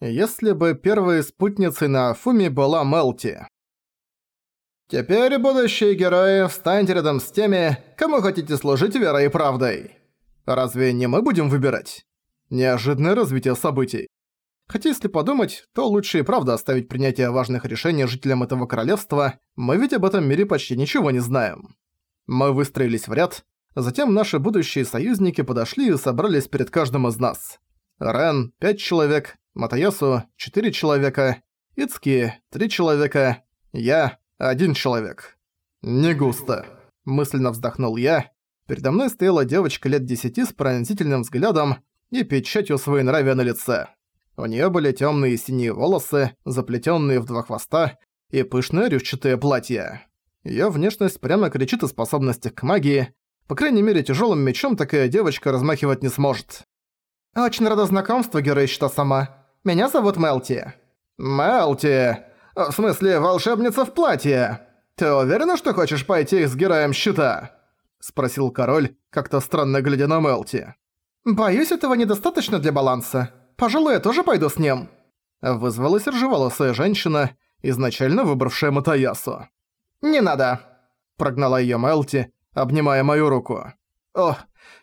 если бы первой спутницей на Афуме была Мелти. Теперь, будущие герои, встаньте рядом с теми, кому хотите служить верой и правдой. Разве не мы будем выбирать? Неожиданное развитие событий. Хотя если подумать, то лучше и правда оставить принятие важных решений жителям этого королевства, мы ведь об этом мире почти ничего не знаем. Мы выстроились в ряд, затем наши будущие союзники подошли и собрались перед каждым из нас. Рен – 5 человек, Матаясу – 4 человека, Ицки – 3 человека, я – 1 человек. Не густо. Мысленно вздохнул я. Передо мной стояла девочка лет 10 с пронзительным взглядом и печатью своей нравия на лице. У неё были тёмные синие волосы, заплетённые в два хвоста, и пышное рюшчатое платье. Её внешность прямо кричит о способностях к магии. По крайней мере, тяжёлым мечом такая девочка размахивать не сможет. «Очень рада знакомству, герой что сама. Меня зовут Мелти». «Мелти! В смысле, волшебница в платье! Ты уверена, что хочешь пойти с героем щита?» Спросил король, как-то странно глядя на Мелти. «Боюсь, этого недостаточно для баланса. Пожалуй, я тоже пойду с ним». Вызвалась ржеволосая женщина, изначально выбравшая Матаясу. «Не надо!» – прогнала её Мелти, обнимая мою руку. «О,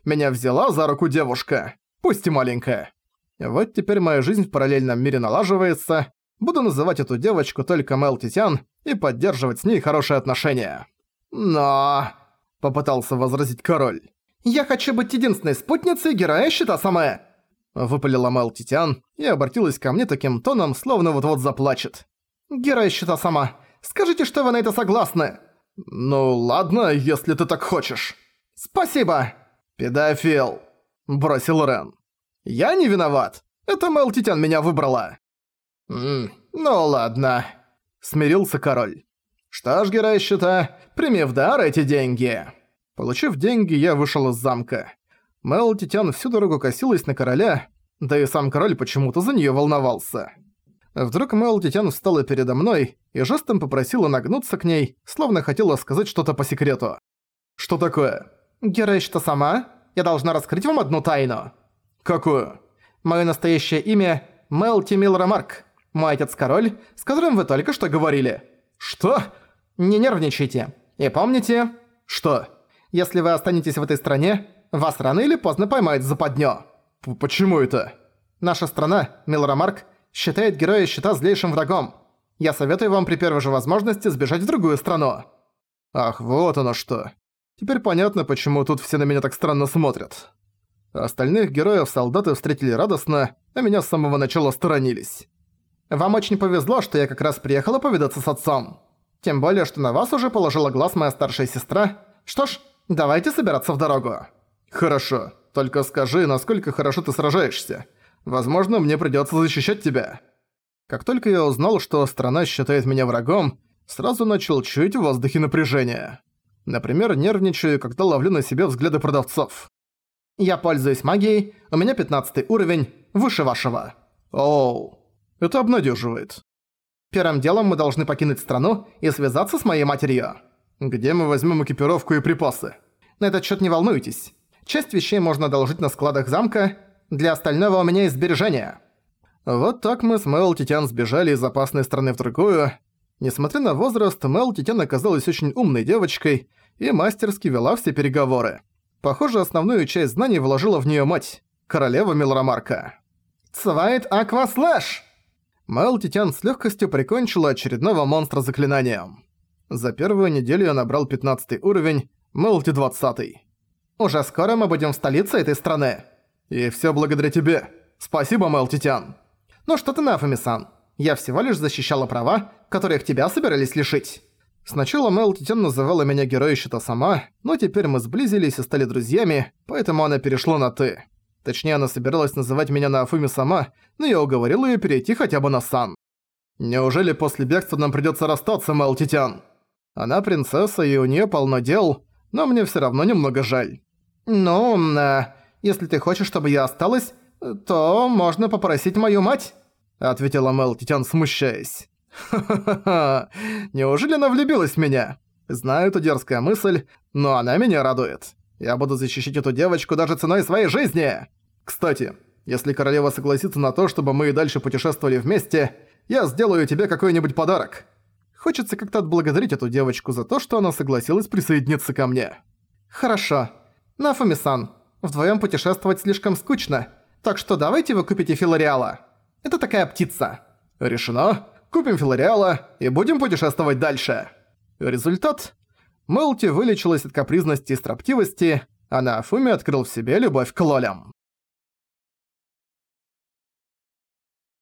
меня взяла за руку девушка, пусть и маленькая. Вот теперь моя жизнь в параллельном мире налаживается, буду называть эту девочку только Мелти Тян и поддерживать с ней хорошие отношения». «Но...» – попытался возразить король. «Я хочу быть единственной спутницей героя Щита Самэ!» Выпалила Мэл Титян и обратилась ко мне таким тоном, словно вот-вот заплачет. «Герой Щита Сама, скажите, что вы на это согласны?» «Ну ладно, если ты так хочешь». «Спасибо!» «Педофил!» – бросил Рен. «Я не виноват. Это Мэл Титян меня выбрала». «Ммм, ну ладно», – смирился король. «Что ж, герой Щита, прими в дар эти деньги». Получив деньги, я вышел из замка. Мэл Титян всю дорогу косилась на короля, да и сам король почему-то за неё волновался. Вдруг Мэл Титян встала передо мной и жестом попросила нагнуться к ней, словно хотела сказать что-то по секрету. «Что такое?» «Герещта сама? Я должна раскрыть вам одну тайну». «Какую?» «Моё настоящее имя – Мэл Тимил. Мой отец король, с которым вы только что говорили». «Что?» «Не нервничайте. И помните...» «Что?» Если вы останетесь в этой стране, вас рано или поздно поймают за поднё. Почему это? Наша страна, Милрамарк, считает героя щита злейшим врагом. Я советую вам при первой же возможности сбежать в другую страну. Ах, вот оно что. Теперь понятно, почему тут все на меня так странно смотрят. Остальных героев солдаты встретили радостно, а меня с самого начала сторонились. Вам очень повезло, что я как раз приехала повидаться с отцом. Тем более, что на вас уже положила глаз моя старшая сестра. Что ж, Давайте собираться в дорогу. Хорошо. Только скажи, насколько хорошо ты сражаешься. Возможно, мне придётся защищать тебя. Как только я узнал, что страна считает меня врагом, сразу начал чуять в воздухе напряжение. Например, нервничаю, когда ловлю на себе взгляды продавцов. Я пользуюсь магией, у меня 15 уровень, выше вашего. Оу, это обнадеживает. Первым делом мы должны покинуть страну и связаться с моей матерью. Где мы возьмем экипировку и припасы? На этот счет не волнуйтесь. Часть вещей можно одолжить на складах замка, для остального у меня есть сбережения. Вот так мы с Мэл Титян сбежали из опасной страны в другую. Несмотря на возраст, Мэл Титян оказалась очень умной девочкой и мастерски вела все переговоры. Похоже, основную часть знаний вложила в нее мать, королева Милрамарка. «Цвайт Аква Слэш!» Мэл Титян с легкостью прикончила очередного монстра заклинанием. За первую неделю я набрал 15 уровень, Мелти 20. Уже скоро мы будем в столице этой страны. И все благодаря тебе. Спасибо, Мелтитян. Ну что ты, Нафами-сан. Я всего лишь защищала права, которых тебя собирались лишить. Сначала Мэл Титян называла меня героем щита сама, но теперь мы сблизились и стали друзьями, поэтому она перешла на «ты». Точнее, она собиралась называть меня на Афуми сама, но я уговорил её перейти хотя бы на «сан». Неужели после бегства нам придётся расстаться, Мэл Титян? Она принцесса, и у неё полно дел, но мне всё равно немного жаль. Ну, э, если ты хочешь, чтобы я осталась, то можно попросить мою мать», — ответила Мэл Титян, смущаясь. «Ха-ха-ха, неужели она влюбилась в меня? Знаю, это дерзкая мысль, но она меня радует. Я буду защищать эту девочку даже ценой своей жизни. Кстати, Если королева согласится на то, чтобы мы и дальше путешествовали вместе, я сделаю тебе какой-нибудь подарок. Хочется как-то отблагодарить эту девочку за то, что она согласилась присоединиться ко мне. Хорошо. Нафуми-сан, вдвоём путешествовать слишком скучно, так что давайте вы купите Филариала. Это такая птица. Решено. Купим Филариала и будем путешествовать дальше. Результат. Мелти вылечилась от капризности и строптивости, а Нафуми открыл в себе любовь к лолям.